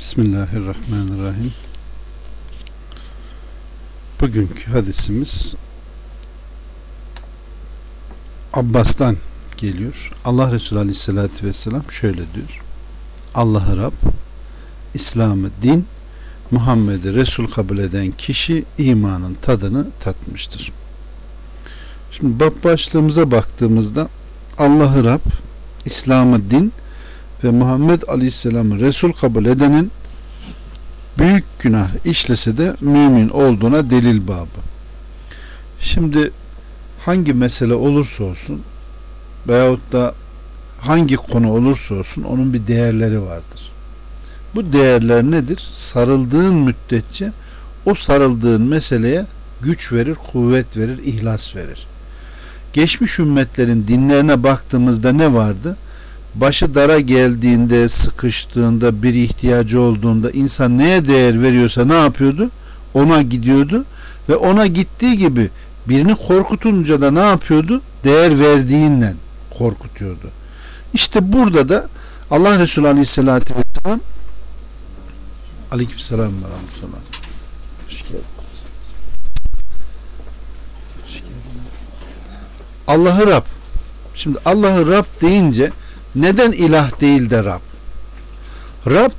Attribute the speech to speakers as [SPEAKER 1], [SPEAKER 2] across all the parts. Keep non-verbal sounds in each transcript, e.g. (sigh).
[SPEAKER 1] Bismillahirrahmanirrahim. Bugünkü hadisimiz Abbas'tan geliyor. Allah Resulü Aleyhisselatü Vesselam şöyle diyor. Allah'ı Rab, İslam'ı din, Muhammed'i Resul kabul eden kişi imanın tadını tatmıştır. Şimdi bab başlığımıza baktığımızda Allah'ı Rab, İslam'ı din ve Muhammed Aleyhisselam'ı Resul kabul edenin büyük günah işlese de mümin olduğuna delil babı. Şimdi hangi mesele olursa olsun veyahut da hangi konu olursa olsun onun bir değerleri vardır. Bu değerler nedir? Sarıldığın müddetçe o sarıldığın meseleye güç verir, kuvvet verir, ihlas verir. Geçmiş ümmetlerin dinlerine baktığımızda ne vardı? Başı dara geldiğinde, sıkıştığında, bir ihtiyacı olduğunda insan neye değer veriyorsa ne yapıyordu? Ona gidiyordu ve ona gittiği gibi birini korkutunca da ne yapıyordu? Değer verdiğinden korkutuyordu. İşte burada da Allah Resulü Aleyhisselatü Vesselam Aleykümselam ve Rahmetullah. Allah'ı Rab. Şimdi Allah'ı Rab deyince neden ilah değil de Rab? Rab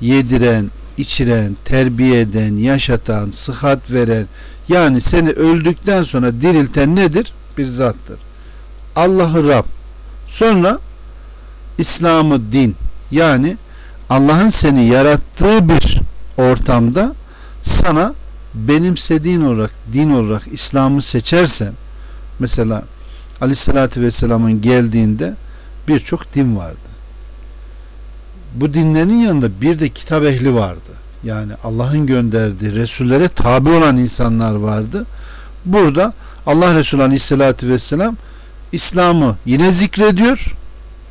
[SPEAKER 1] yediren, içiren, terbiye eden, yaşatan, sıhhat veren yani seni öldükten sonra dirilten nedir? Bir zattır. Allah'ı Rab. Sonra İslam'ı din yani Allah'ın seni yarattığı bir ortamda sana benimsediğin olarak din olarak İslam'ı seçersen mesela Aleyhisselatü Vesselam'ın geldiğinde birçok din vardı. Bu dinlerin yanında bir de kitap ehli vardı. Yani Allah'ın gönderdiği Resullere tabi olan insanlar vardı. Burada Allah Resulü Aleyhisselatü Vesselam İslam'ı yine zikrediyor.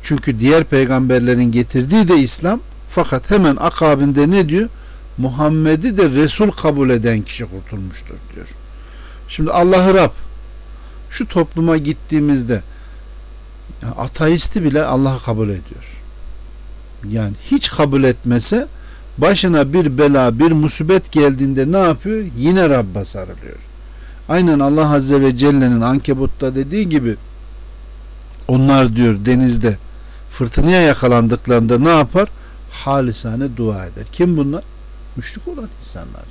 [SPEAKER 1] Çünkü diğer peygamberlerin getirdiği de İslam. Fakat hemen akabinde ne diyor? Muhammed'i de Resul kabul eden kişi kurtulmuştur diyor. Şimdi Allah'ı Rab şu topluma gittiğimizde yani ateisti bile Allah'ı kabul ediyor. Yani hiç kabul etmese başına bir bela, bir musibet geldiğinde ne yapıyor? Yine Rabb'a sarılıyor. Aynen Allah Azze ve Celle'nin Ankebut'ta dediği gibi onlar diyor denizde fırtınaya yakalandıklarında ne yapar? Halisane dua eder. Kim bunlar? Müşrik olan insanlar.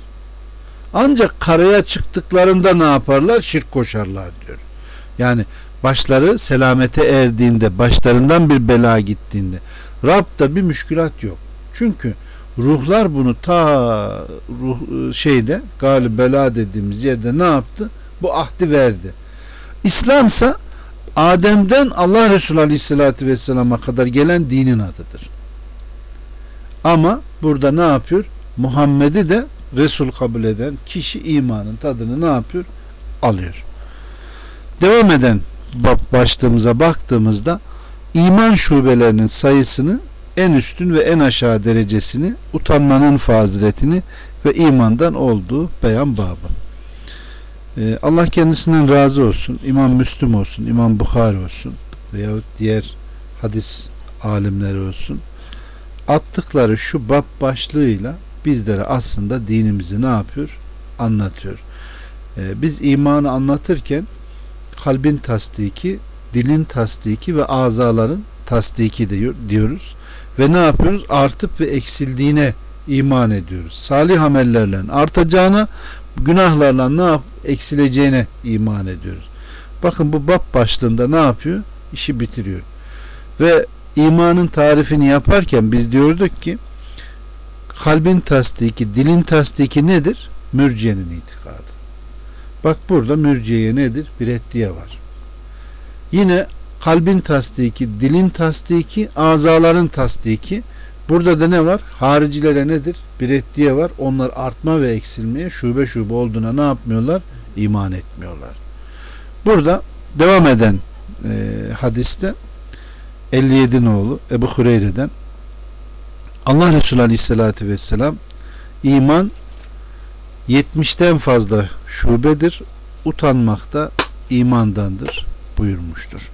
[SPEAKER 1] Ancak karaya çıktıklarında ne yaparlar? Şirk koşarlar diyor. Yani başları selamete erdiğinde, başlarından bir bela gittiğinde Rab'da bir müşkülat yok. Çünkü ruhlar bunu ta ruh şeyde galip bela dediğimiz yerde ne yaptı? Bu ahdi verdi. İslam ise Adem'den Allah Resulü Aleyhisselatü Vesselam'a kadar gelen dinin adıdır. Ama burada ne yapıyor? Muhammed'i de Resul kabul eden kişi imanın tadını ne yapıyor? Alıyor. Devam eden başlığımıza baktığımızda iman şubelerinin sayısını en üstün ve en aşağı derecesini utanmanın faziletini ve imandan olduğu beyan babı. Ee, Allah kendisinden razı olsun. İmam Müslüm olsun, İmam Bukhari olsun veyahut diğer hadis alimleri olsun. Attıkları şu bab başlığıyla bizlere aslında dinimizi ne yapıyor? Anlatıyor. Ee, biz imanı anlatırken kalbin tasdiki, dilin tasdiki ve azaların tasdiki diyor, diyoruz. Ve ne yapıyoruz? Artıp ve eksildiğine iman ediyoruz. Salih amellerle artacağına, günahlarla ne yap eksileceğine iman ediyoruz. Bakın bu bab başlığında ne yapıyor? İşi bitiriyor. Ve imanın tarifini yaparken biz diyorduk ki kalbin tasdiki, dilin tasdiki nedir? Mürciyenin itikadı. Bak burada mürciyeye nedir? Bir reddiye var. Yine kalbin tasdiki, dilin tasdiki, azaların tasdiki. Burada da ne var? Haricilere nedir? Bir reddiye var. Onlar artma ve eksilmeye şube şube olduğuna ne yapmıyorlar? İman etmiyorlar. Burada devam eden e, hadiste 57 oğlu Ebu Hureyre'den Allah Resulü Aleyhisselatü Vesselam iman 70'ten fazla şubedir. Utanmak da imandandır buyurmuştur.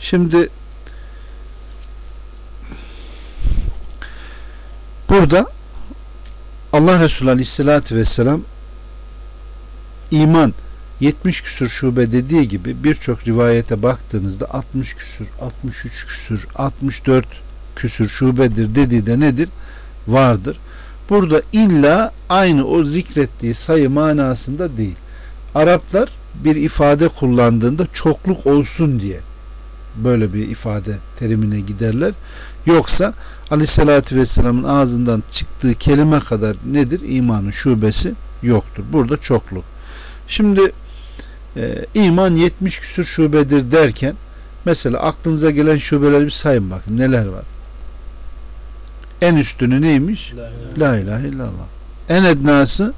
[SPEAKER 1] Şimdi bu burada Allah Resulü Aleyhisselatü Vesselam iman 70 küsür şube dediği gibi birçok rivayete baktığınızda 60 küsür, 63 küsür, 64 küsür şubedir dediği de nedir? Vardır. Burada illa aynı o zikrettiği sayı manasında değil. Araplar bir ifade kullandığında çokluk olsun diye böyle bir ifade terimine giderler. Yoksa Aleyhisselatü Vesselam'ın ağzından çıktığı kelime kadar nedir? İmanın şubesi yoktur. Burada çokluk. Şimdi e, iman 70 küsur şubedir derken mesela aklınıza gelen şubeleri bir sayın bakın neler var. En üstünü neymiş? La ilahe illallah. En ednası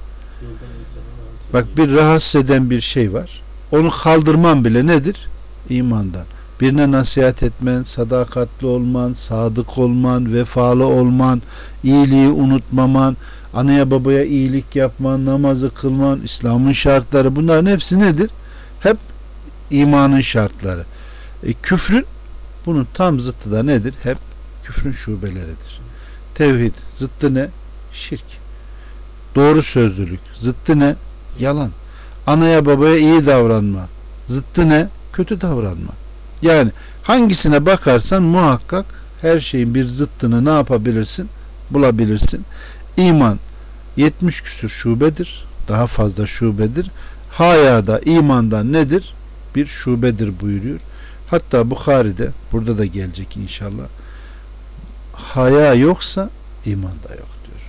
[SPEAKER 1] bak bir rahatsız eden bir şey var. Onu kaldırman bile nedir? İmandan. Birine nasihat etmen, sadakatli olman, sadık olman, vefalı olman, iyiliği unutmaman, anaya babaya iyilik yapman, namazı kılman, İslam'ın şartları bunların hepsi nedir? Hep imanın şartları. E, küfrün bunun tam zıttı da nedir? Hep küfrün şubeleridir. Tevhid zıttı ne? Şirk. Doğru sözlülük zıttı ne? Yalan. Anaya babaya iyi davranma. Zıttı ne? Kötü davranma. Yani hangisine bakarsan muhakkak her şeyin bir zıttını ne yapabilirsin? Bulabilirsin. İman 70 küsür şubedir. Daha fazla şubedir. Haya da imandan nedir? Bir şubedir buyuruyor. Hatta Bukhari'de burada da gelecek inşallah. Haya yoksa iman da yok diyor.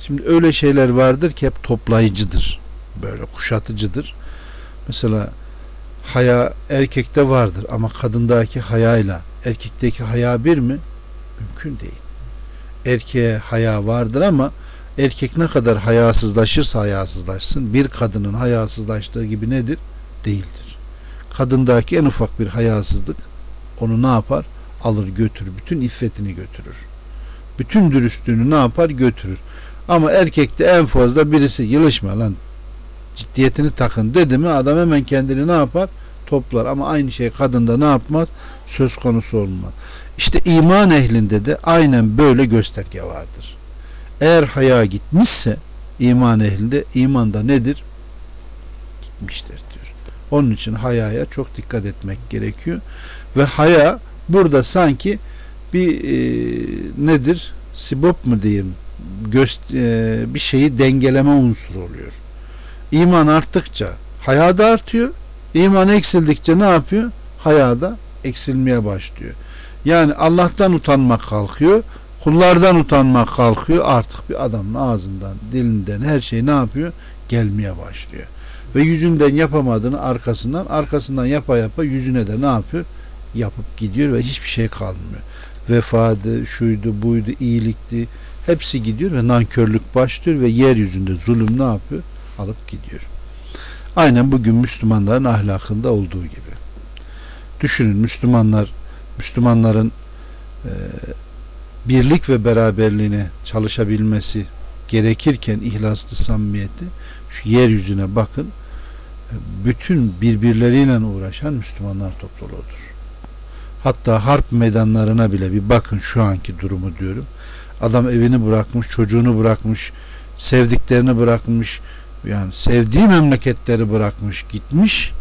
[SPEAKER 1] Şimdi öyle şeyler vardır ki hep toplayıcıdır. Böyle kuşatıcıdır. Mesela haya erkekte vardır ama kadındaki hayayla erkekteki haya bir mi? Mümkün değil. Erkeğe haya vardır ama erkek ne kadar hayasızlaşırsa hayasızlaşsın bir kadının hayasızlaştığı gibi nedir? Değildir. Kadındaki en ufak bir hayasızlık onu ne yapar? Alır götürür. Bütün iffetini götürür. Bütün dürüstlüğünü ne yapar? Götürür. Ama erkekte en fazla birisi yılışma lan ciddiyetini takın dedi mi adam hemen kendini ne yapar? Toplar ama aynı şey kadında ne yapmaz? Söz konusu olmaz. İşte iman ehlinde de aynen böyle gösterge vardır. Eğer haya gitmişse iman ehlinde imanda nedir? Gitmiştir diyor. Onun için hayaya çok dikkat etmek gerekiyor. Ve haya burada sanki bir e, nedir? Sibop mu diyeyim? Göst, e, bir şeyi dengeleme unsuru oluyor. İman arttıkça haya da artıyor. İman eksildikçe ne yapıyor? Haya da eksilmeye başlıyor. Yani Allah'tan utanmak kalkıyor. Kullardan utanmak kalkıyor. Artık bir adamın ağzından, dilinden her şey ne yapıyor? Gelmeye başlıyor. Ve yüzünden yapamadığını arkasından, arkasından yapa yapa yüzüne de ne yapıyor? Yapıp gidiyor ve hiçbir şey kalmıyor. Vefadı, şuydu, buydu, iyilikti. Hepsi gidiyor ve nankörlük başlıyor ve yeryüzünde zulüm ne yapıyor? alıp gidiyor. Aynen bugün Müslümanların ahlakında olduğu gibi. Düşünün Müslümanlar Müslümanların e, birlik ve beraberliğine çalışabilmesi gerekirken ihlaslı samimiyeti şu yeryüzüne bakın bütün birbirleriyle uğraşan Müslümanlar topluluğudur. Hatta harp meydanlarına bile bir bakın şu anki durumu diyorum. Adam evini bırakmış, çocuğunu bırakmış, sevdiklerini bırakmış, yani sevdiği memleketleri bırakmış gitmiş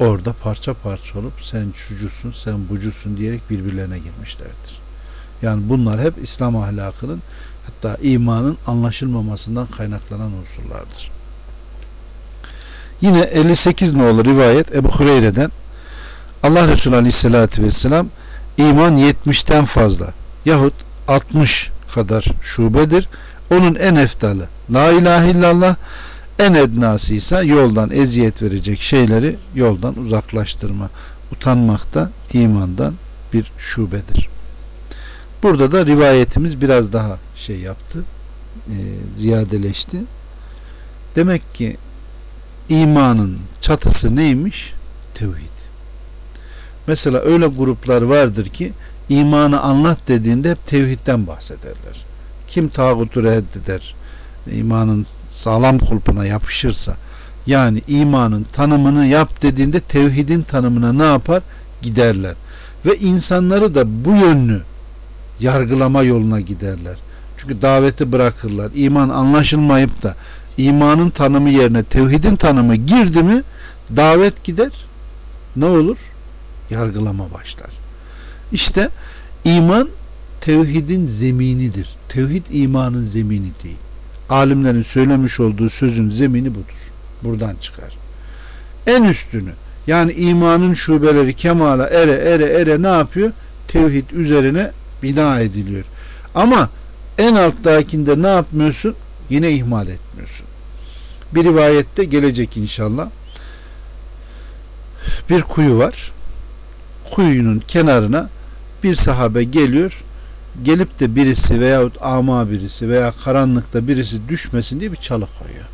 [SPEAKER 1] orada parça parça olup sen şucusun sen bucusun diyerek birbirlerine girmişlerdir. Yani bunlar hep İslam ahlakının hatta imanın anlaşılmamasından kaynaklanan unsurlardır. Yine 58 nolu rivayet Ebu Hureyre'den Allah Resulü Aleyhisselatü Vesselam iman 70'ten fazla yahut 60 kadar şubedir. Onun en eftalı La ilahe illallah en ednası ise yoldan eziyet verecek şeyleri yoldan uzaklaştırma. Utanmak da imandan bir şubedir. Burada da rivayetimiz biraz daha şey yaptı. E, ziyadeleşti. Demek ki imanın çatısı neymiş? Tevhid. Mesela öyle gruplar vardır ki imanı anlat dediğinde hep tevhidden bahsederler. Kim tağutu reddeder, imanın sağlam kulpuna yapışırsa yani imanın tanımını yap dediğinde tevhidin tanımına ne yapar? Giderler. Ve insanları da bu yönlü yargılama yoluna giderler. Çünkü daveti bırakırlar. İman anlaşılmayıp da imanın tanımı yerine tevhidin tanımı girdi mi davet gider. Ne olur? Yargılama başlar. İşte iman tevhidin zeminidir. Tevhid imanın zemini değil. Alimlerin söylemiş olduğu sözün zemini budur. Buradan çıkar. En üstünü yani imanın şubeleri kemala ere ere ere ne yapıyor? Tevhid üzerine bina ediliyor. Ama en alttakinde ne yapmıyorsun? Yine ihmal etmiyorsun. Bir rivayette gelecek inşallah. Bir kuyu var. Kuyunun kenarına bir sahabe geliyor. Gelip de birisi veyahut ama birisi veya karanlıkta birisi düşmesin diye bir çalı koyuyor.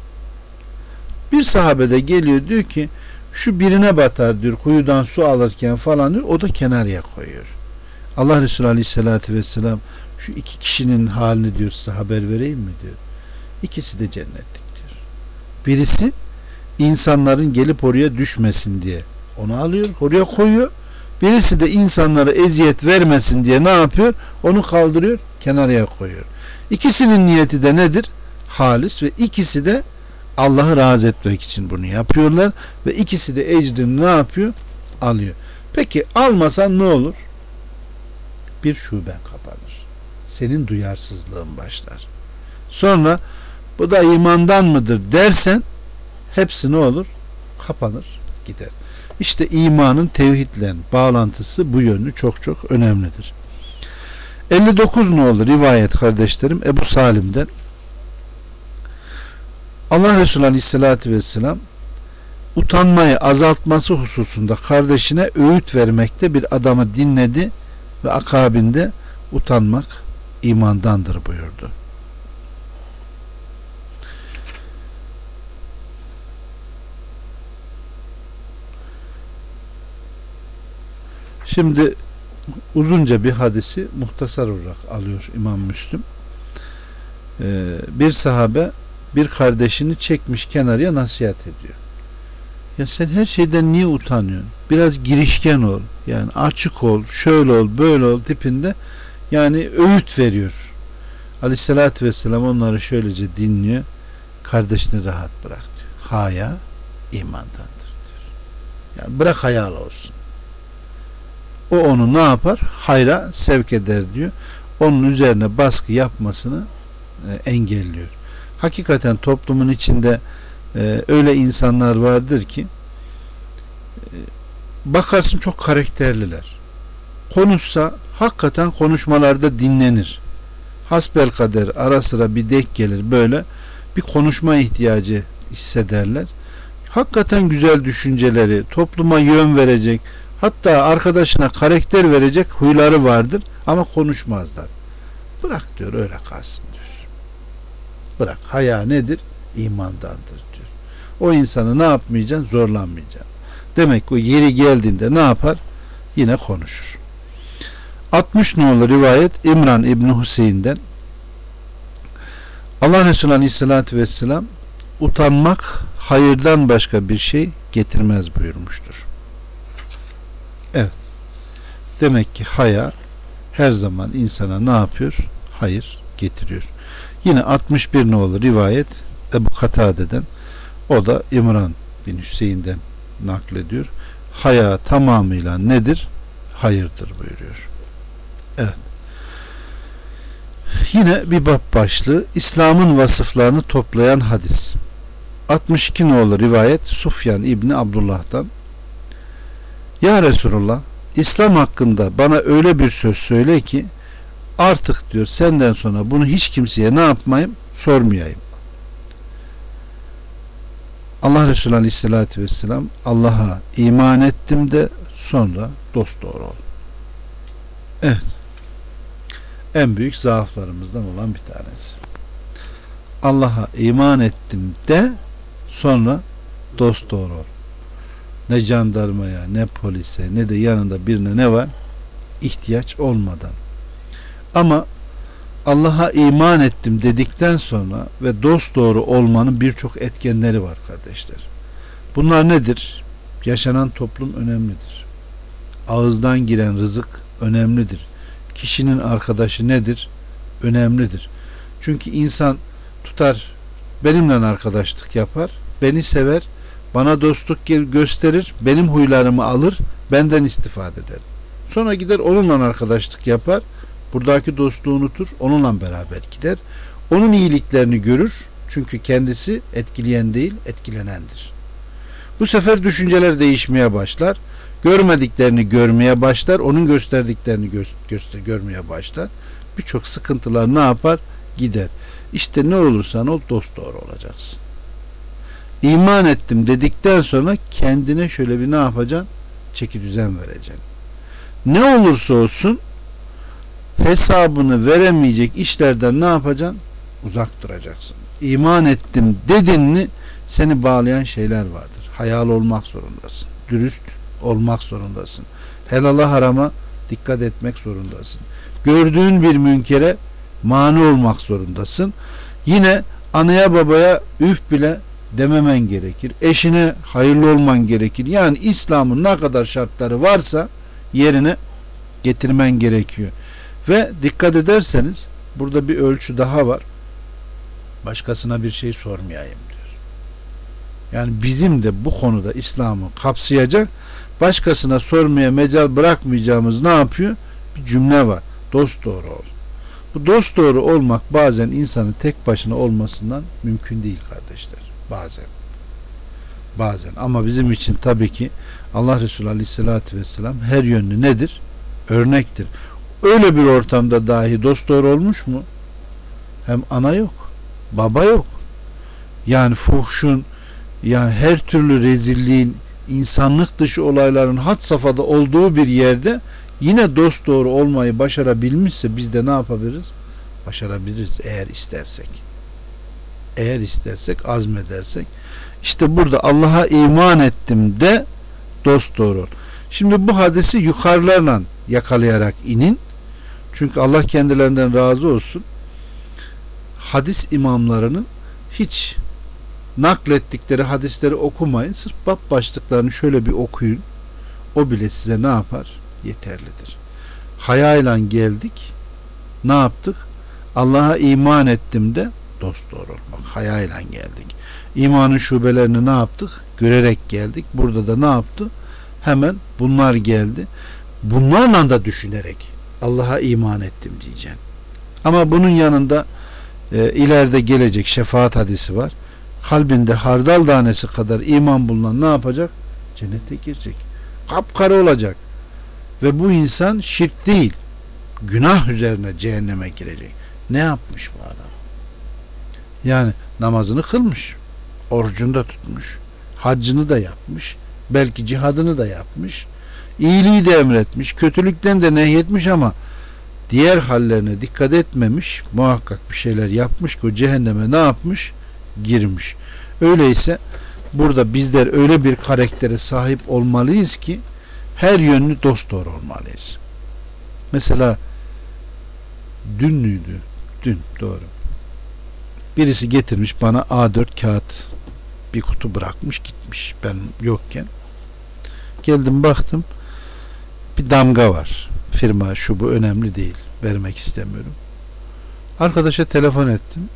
[SPEAKER 1] Bir sahabe de geliyor diyor ki şu birine batar diyor kuyudan su alırken falan diyor o da kenarıya koyuyor. Allah Resulü Aleyhisselatü Vesselam şu iki kişinin halini diyor size haber vereyim mi diyor. İkisi de cennetlik diyor. Birisi insanların gelip oraya düşmesin diye onu alıyor oraya koyuyor. Birisi de insanlara eziyet vermesin diye ne yapıyor? Onu kaldırıyor kenarıya koyuyor. İkisinin niyeti de nedir? Halis ve ikisi de Allah'ı razı etmek için bunu yapıyorlar ve ikisi de ecrini ne yapıyor? Alıyor. Peki almasan ne olur? Bir şuben kapanır. Senin duyarsızlığın başlar. Sonra bu da imandan mıdır dersen hepsi ne olur? Kapanır gider. İşte imanın tevhidle bağlantısı bu yönlü çok çok önemlidir. 59 ne olur rivayet kardeşlerim Ebu Salim'den Allah Resulü Aleyhisselatü Vesselam utanmayı azaltması hususunda kardeşine öğüt vermekte bir adamı dinledi ve akabinde utanmak imandandır buyurdu. Şimdi uzunca bir hadisi muhtasar olarak alıyor İmam Müslüm. Ee, bir sahabe bir kardeşini çekmiş kenarıya nasihat ediyor. Ya sen her şeyden niye utanıyorsun? Biraz girişken ol. Yani açık ol, şöyle ol, böyle ol tipinde yani öğüt veriyor. Aleyhissalatü vesselam onları şöylece dinliyor. Kardeşini rahat bırak diyor. Haya imandandır diyor. Yani bırak hayal olsun. O onu ne yapar? Hayra sevk eder diyor. Onun üzerine baskı yapmasını e, engelliyor hakikaten toplumun içinde e, öyle insanlar vardır ki e, bakarsın çok karakterliler. Konuşsa hakikaten konuşmalarda dinlenir. Hasbel kader ara sıra bir dek gelir böyle bir konuşma ihtiyacı hissederler. Hakikaten güzel düşünceleri, topluma yön verecek, hatta arkadaşına karakter verecek huyları vardır ama konuşmazlar. Bırak diyor öyle kalsın bırak. Haya nedir? İmandandır diyor. O insanı ne yapmayacaksın? Zorlanmayacaksın. Demek ki o yeri geldiğinde ne yapar? Yine konuşur. 60 nolu rivayet İmran İbni Hüseyin'den Allah Resulü Aleyhisselatü Vesselam utanmak hayırdan başka bir şey getirmez buyurmuştur. Demek ki haya her zaman insana ne yapıyor? Hayır getiriyor. Yine 61 nolu rivayet Ebu Katade'den o da İmran bin Hüseyin'den naklediyor. Haya tamamıyla nedir? Hayırdır buyuruyor. Evet. Yine bir bab başlığı İslam'ın vasıflarını toplayan hadis. 62 nolu rivayet Sufyan İbni Abdullah'tan Ya Resulullah İslam hakkında bana öyle bir söz söyle ki artık diyor senden sonra bunu hiç kimseye ne yapmayayım sormayayım. Allah Resulü Aleyhisselatü Vesselam Allah'a iman ettim de sonra dost doğru ol. Evet. En büyük zaaflarımızdan olan bir tanesi. Allah'a iman ettim de sonra dost doğru ol. Ne jandarmaya, ne polise, ne de yanında birine ne var? ihtiyaç olmadan ama Allah'a iman ettim dedikten sonra ve dost doğru olmanın birçok etkenleri var kardeşler. Bunlar nedir? Yaşanan toplum önemlidir. Ağızdan giren rızık önemlidir. Kişinin arkadaşı nedir? Önemlidir. Çünkü insan tutar benimle arkadaşlık yapar, beni sever, bana dostluk gösterir, benim huylarımı alır, benden istifade eder. Sonra gider onunla arkadaşlık yapar, buradaki dostluğu unutur, onunla beraber gider. Onun iyiliklerini görür, çünkü kendisi etkileyen değil, etkilenendir. Bu sefer düşünceler değişmeye başlar. Görmediklerini görmeye başlar, onun gösterdiklerini gö göster görmeye başlar. Birçok sıkıntılar ne yapar? Gider. İşte ne olursan ol dost doğru olacaksın. İman ettim dedikten sonra kendine şöyle bir ne yapacaksın? Çeki düzen vereceksin. Ne olursa olsun hesabını veremeyecek işlerden ne yapacaksın? Uzak duracaksın. İman ettim dedin mi seni bağlayan şeyler vardır. Hayal olmak zorundasın. Dürüst olmak zorundasın. Helala harama dikkat etmek zorundasın. Gördüğün bir münkere mani olmak zorundasın. Yine anaya babaya üf bile dememen gerekir. Eşine hayırlı olman gerekir. Yani İslam'ın ne kadar şartları varsa yerine getirmen gerekiyor. Ve dikkat ederseniz burada bir ölçü daha var. Başkasına bir şey sormayayım diyor. Yani bizim de bu konuda İslam'ı kapsayacak başkasına sormaya mecal bırakmayacağımız ne yapıyor? Bir cümle var. Dost doğru ol. Bu dost doğru olmak bazen insanın tek başına olmasından mümkün değil kardeşler. Bazen. Bazen. Ama bizim için tabii ki Allah Resulü Aleyhisselatü Vesselam her yönlü nedir? Örnektir. Öyle bir ortamda dahi dost doğru olmuş mu? Hem ana yok. Baba yok. Yani fuhşun yani her türlü rezilliğin insanlık dışı olayların hat safhada olduğu bir yerde yine dost doğru olmayı başarabilmişse biz de ne yapabiliriz? Başarabiliriz eğer istersek. Eğer istersek, azmedersek. İşte burada Allah'a iman ettim de dost doğru. Şimdi bu hadisi yukarılarla yakalayarak inin. Çünkü Allah kendilerinden razı olsun. Hadis imamlarının hiç naklettikleri hadisleri okumayın. Sırf bab başlıklarını şöyle bir okuyun. O bile size ne yapar? Yeterlidir. Hayayla geldik. Ne yaptık? Allah'a iman ettim de dost doğru olmak. Hayayla geldik. İmanın şubelerini ne yaptık? Görerek geldik. Burada da ne yaptı? Hemen bunlar geldi. Bunlarla da düşünerek Allah'a iman ettim diyeceksin. Ama bunun yanında e, ileride gelecek şefaat hadisi var kalbinde hardal tanesi kadar iman bulunan ne yapacak? Cennete girecek. Kapkara olacak. Ve bu insan şirk değil. Günah üzerine cehenneme girecek. Ne yapmış bu adam? Yani namazını kılmış. Orucunu da tutmuş. Haccını da yapmış. Belki cihadını da yapmış. İyiliği de emretmiş. Kötülükten de nehyetmiş ama diğer hallerine dikkat etmemiş. Muhakkak bir şeyler yapmış ki o cehenneme ne yapmış? girmiş. Öyleyse burada bizler öyle bir karaktere sahip olmalıyız ki her yönlü dost doğru olmalıyız. Mesela dün müydü? Dün doğru. Birisi getirmiş bana A4 kağıt bir kutu bırakmış gitmiş ben yokken. Geldim baktım bir damga var. Firma şu bu önemli değil. Vermek istemiyorum. Arkadaşa telefon ettim.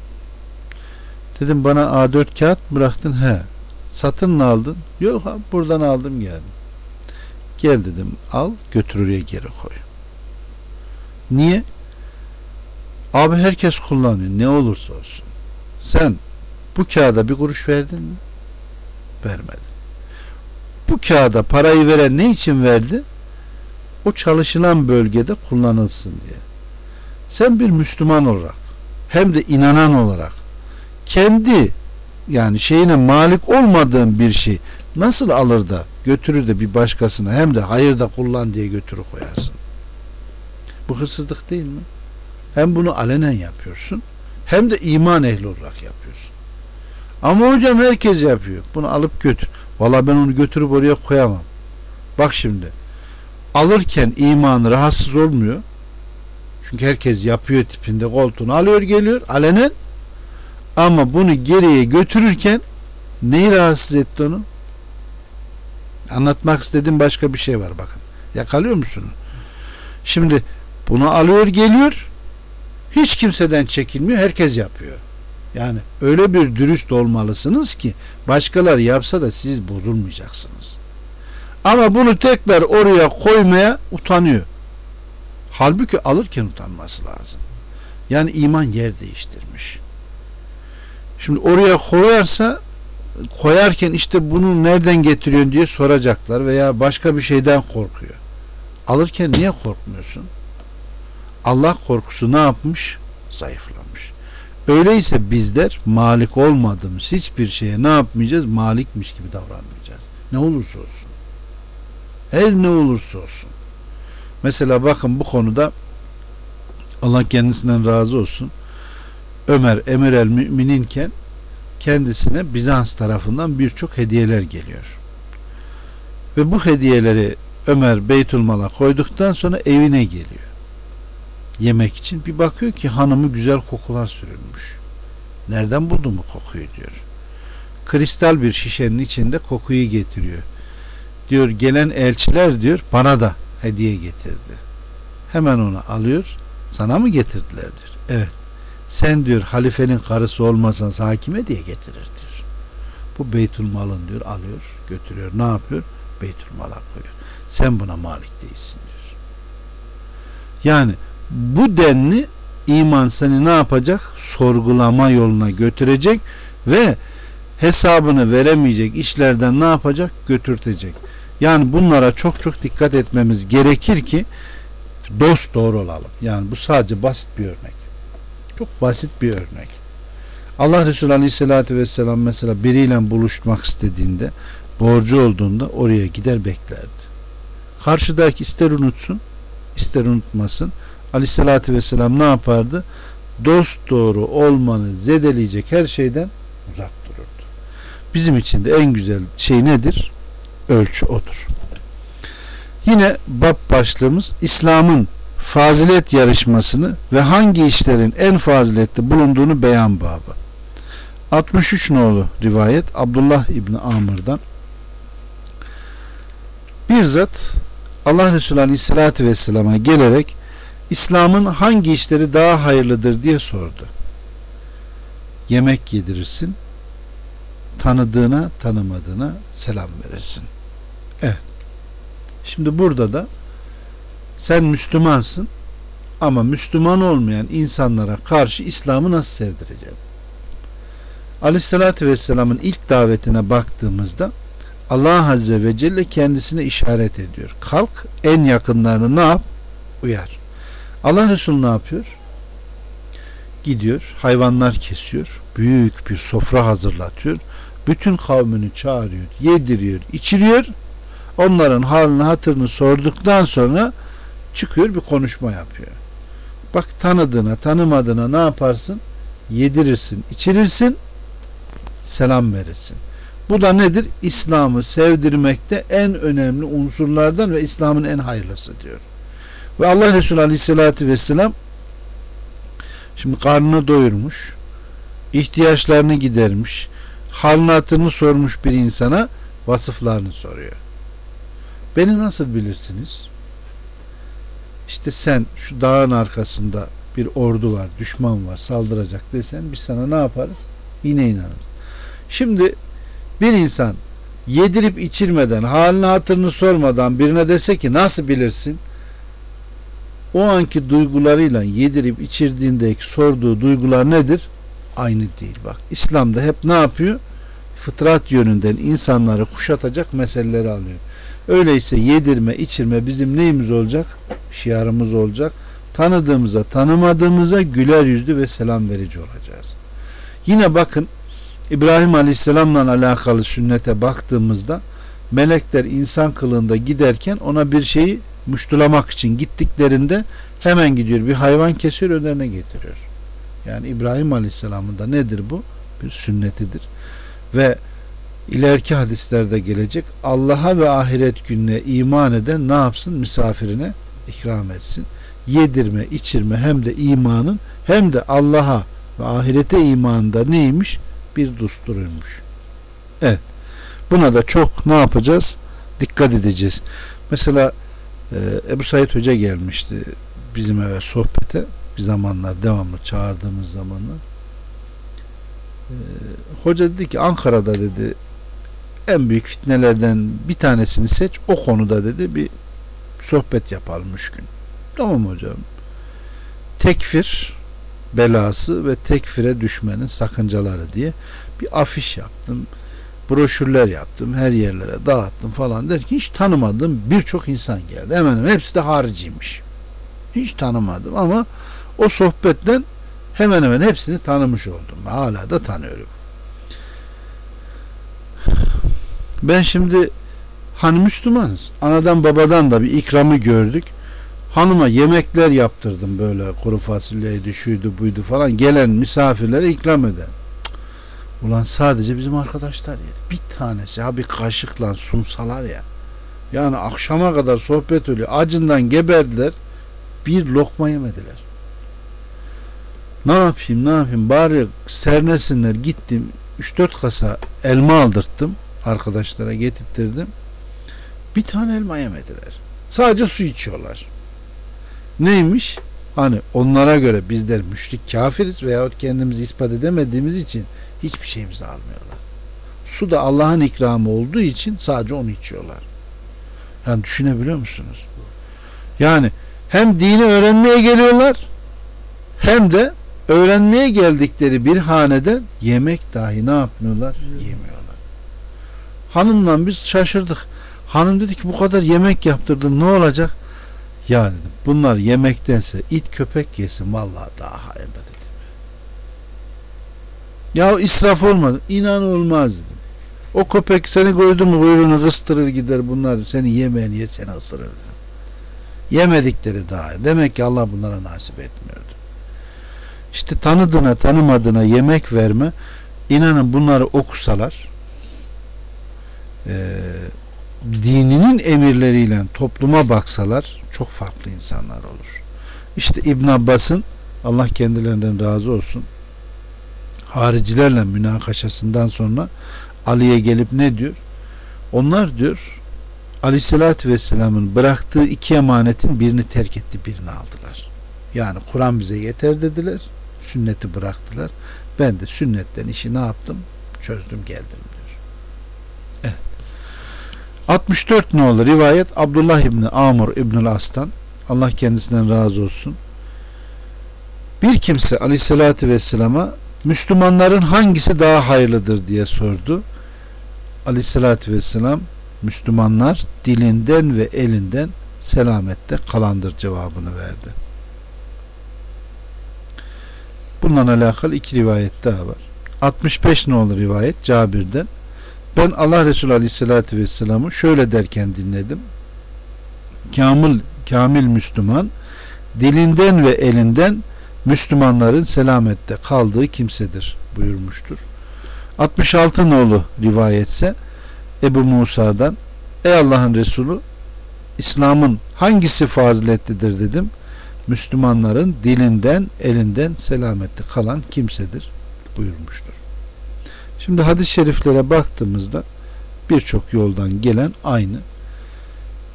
[SPEAKER 1] Dedim bana A4 kağıt bıraktın. He. Satın mı aldın? Yok abi buradan aldım geldim. Gel dedim al götür oraya geri koy. Niye? Abi herkes kullanıyor. Ne olursa olsun. Sen bu kağıda bir kuruş verdin mi? Vermedin. Bu kağıda parayı veren ne için verdi? O çalışılan bölgede kullanılsın diye. Sen bir Müslüman olarak hem de inanan olarak kendi yani şeyine malik olmadığın bir şey nasıl alır da götürür de bir başkasına hem de hayırda kullan diye götürü koyarsın. Bu hırsızlık değil mi? Hem bunu alenen yapıyorsun hem de iman ehli olarak yapıyorsun. Ama hocam herkes yapıyor. Bunu alıp götür. Valla ben onu götürüp oraya koyamam. Bak şimdi. Alırken iman rahatsız olmuyor. Çünkü herkes yapıyor tipinde koltuğunu alıyor geliyor alenen ama bunu geriye götürürken neyi rahatsız etti onu? Anlatmak istediğim başka bir şey var bakın. Yakalıyor musunuz? Şimdi bunu alıyor geliyor Hiç kimseden çekilmiyor. Herkes yapıyor. Yani öyle bir dürüst olmalısınız ki başkaları yapsa da siz bozulmayacaksınız. Ama bunu tekrar oraya koymaya utanıyor. Halbuki alırken utanması lazım. Yani iman yer değiştirmiş. Şimdi oraya koyarsa koyarken işte bunu nereden getiriyorsun diye soracaklar veya başka bir şeyden korkuyor. Alırken niye korkmuyorsun? Allah korkusu ne yapmış? Zayıflamış. Öyleyse bizler malik olmadığımız hiçbir şeye ne yapmayacağız? Malikmiş gibi davranmayacağız. Ne olursa olsun. Her ne olursa olsun. Mesela bakın bu konuda Allah kendisinden razı olsun. Ömer emir el mümininken kendisine Bizans tarafından birçok hediyeler geliyor. Ve bu hediyeleri Ömer Beytülmal'a koyduktan sonra evine geliyor. Yemek için bir bakıyor ki hanımı güzel kokular sürülmüş. Nereden buldun bu kokuyu diyor. Kristal bir şişenin içinde kokuyu getiriyor. Diyor gelen elçiler diyor bana da hediye getirdi. Hemen onu alıyor. Sana mı getirdiler diyor. Evet. Sen diyor halifenin karısı olmasan hakime diye getirir diyor. Bu Beytül Mal'ın diyor alıyor götürüyor. Ne yapıyor? Beytül Mal'a koyuyor. Sen buna malik değilsin diyor. Yani bu denli iman seni ne yapacak? Sorgulama yoluna götürecek ve hesabını veremeyecek işlerden ne yapacak? Götürtecek. Yani bunlara çok çok dikkat etmemiz gerekir ki dost doğru olalım. Yani bu sadece basit bir örnek. Çok basit bir örnek. Allah Resulü Aleyhisselatü Vesselam mesela biriyle buluşmak istediğinde borcu olduğunda oraya gider beklerdi. Karşıdaki ister unutsun ister unutmasın Aleyhisselatü Vesselam ne yapardı? Dost doğru olmanı zedeleyecek her şeyden uzak dururdu. Bizim için de en güzel şey nedir? Ölçü odur. Yine bab başlığımız İslam'ın fazilet yarışmasını ve hangi işlerin en faziletli bulunduğunu beyan babı. 63 nolu rivayet Abdullah İbni Amr'dan bir zat Allah Resulü Aleyhisselatü Vesselam'a gelerek İslam'ın hangi işleri daha hayırlıdır diye sordu. Yemek yedirirsin, tanıdığına tanımadığına selam verirsin. Evet. Şimdi burada da sen Müslümansın ama Müslüman olmayan insanlara karşı İslam'ı nasıl sevdireceksin? Aleyhissalatü Vesselam'ın ilk davetine baktığımızda Allah Azze ve Celle kendisine işaret ediyor. Kalk en yakınlarını ne yap? Uyar. Allah Resulü ne yapıyor? Gidiyor, hayvanlar kesiyor, büyük bir sofra hazırlatıyor, bütün kavmini çağırıyor, yediriyor, içiriyor, onların halini hatırını sorduktan sonra çıkıyor bir konuşma yapıyor. Bak tanıdığına tanımadığına ne yaparsın? Yedirirsin, içirirsin, selam verirsin. Bu da nedir? İslam'ı sevdirmekte en önemli unsurlardan ve İslam'ın en hayırlısı diyor. Ve Allah Resulü Aleyhisselatü Vesselam şimdi karnını doyurmuş, ihtiyaçlarını gidermiş, halini hatırını sormuş bir insana vasıflarını soruyor. Beni nasıl bilirsiniz? İşte sen şu dağın arkasında bir ordu var, düşman var, saldıracak desen biz sana ne yaparız? Yine inanırız. Şimdi bir insan yedirip içirmeden, halini hatırını sormadan birine dese ki nasıl bilirsin? O anki duygularıyla yedirip içirdiğindeki sorduğu duygular nedir? Aynı değil. Bak İslam'da hep ne yapıyor? Fıtrat yönünden insanları kuşatacak meseleleri alıyor. Öyleyse yedirme, içirme bizim neyimiz olacak? Şiarımız olacak. Tanıdığımıza, tanımadığımıza güler yüzlü ve selam verici olacağız. Yine bakın İbrahim Aleyhisselam'la alakalı sünnete baktığımızda melekler insan kılığında giderken ona bir şeyi muştulamak için gittiklerinde hemen gidiyor bir hayvan kesiyor önlerine getiriyor. Yani İbrahim Aleyhisselam'ın da nedir bu? Bir sünnetidir. Ve ileriki hadislerde gelecek Allah'a ve ahiret gününe iman eden ne yapsın? Misafirine ikram etsin. Yedirme, içirme hem de imanın hem de Allah'a ve ahirete imanında neymiş? Bir dusturuymuş. Evet. Buna da çok ne yapacağız? Dikkat edeceğiz. Mesela e, Ebu Said Hoca gelmişti bizim eve sohbete. Bir zamanlar devamlı çağırdığımız zamanlar. Ee, hoca dedi ki Ankara'da dedi en büyük fitnelerden bir tanesini seç o konuda dedi bir sohbet yapalım üç gün. Tamam hocam. Tekfir belası ve tekfire düşmenin sakıncaları diye bir afiş yaptım. Broşürler yaptım. Her yerlere dağıttım falan derken hiç tanımadığım birçok insan geldi. Hemen hepsi de hariciymiş. Hiç tanımadım ama o sohbetten hemen hemen hepsini tanımış oldum. Hala da tanıyorum. Ben şimdi hani Müslümanız. Anadan babadan da bir ikramı gördük. Hanıma yemekler yaptırdım böyle kuru fasulyeydi, şuydu, buydu falan. Gelen misafirlere ikram eder. Ulan sadece bizim arkadaşlar yedi. Bir tanesi ha bir kaşıkla sunsalar ya. Yani akşama kadar sohbet oluyor. Acından geberdiler. Bir lokma yemediler. Ne yapayım ne yapayım bari sernesinler gittim 3-4 kasa elma aldırttım arkadaşlara getirttirdim bir tane elma yemediler sadece su içiyorlar neymiş hani onlara göre bizler müşrik kafiriz veyahut kendimizi ispat edemediğimiz için hiçbir şeyimizi almıyorlar su da Allah'ın ikramı olduğu için sadece onu içiyorlar yani düşünebiliyor musunuz yani hem dini öğrenmeye geliyorlar hem de öğrenmeye geldikleri bir haneden yemek dahi ne yapmıyorlar? Yemiyorlar. Hanımla biz şaşırdık. Hanım dedi ki bu kadar yemek yaptırdın ne olacak? Ya dedim bunlar yemektense it köpek yesin vallahi daha hayırlı. Ya israf olmadı. İnan olmaz dedim. O köpek seni koydu mu kuyruğunu kıstırır gider bunlar seni yemeyen yer seni ısırır. Yemedikleri daha. Demek ki Allah bunlara nasip etmiyordu. İşte tanıdığına tanımadığına yemek verme inanın bunları okusalar e, dininin emirleriyle topluma baksalar çok farklı insanlar olur. İşte İbn Abbas'ın Allah kendilerinden razı olsun haricilerle münakaşasından sonra Ali'ye gelip ne diyor? Onlar diyor Aleyhisselatü Vesselam'ın bıraktığı iki emanetin birini terk etti birini aldılar. Yani Kur'an bize yeter dediler sünneti bıraktılar. Ben de sünnetten işi ne yaptım? Çözdüm geldim diyor. Evet. 64 ne olur? Rivayet Abdullah İbni Amr İbnül As'tan Allah kendisinden razı olsun. Bir kimse aleyhissalatü vesselama Müslümanların hangisi daha hayırlıdır diye sordu. Aleyhissalatü vesselam Müslümanlar dilinden ve elinden selamette kalandır cevabını verdi. Bununla alakalı iki rivayet daha var. 65 ne olur rivayet Cabir'den. Ben Allah Resulü Aleyhisselatü Vesselam'ı şöyle derken dinledim. Kamil, kamil Müslüman dilinden ve elinden Müslümanların selamette kaldığı kimsedir buyurmuştur. 66 nolu rivayetse Ebu Musa'dan Ey Allah'ın Resulü İslam'ın hangisi faziletlidir dedim. Müslümanların dilinden, elinden selametli kalan kimsedir buyurmuştur. Şimdi hadis-i şeriflere baktığımızda birçok yoldan gelen aynı.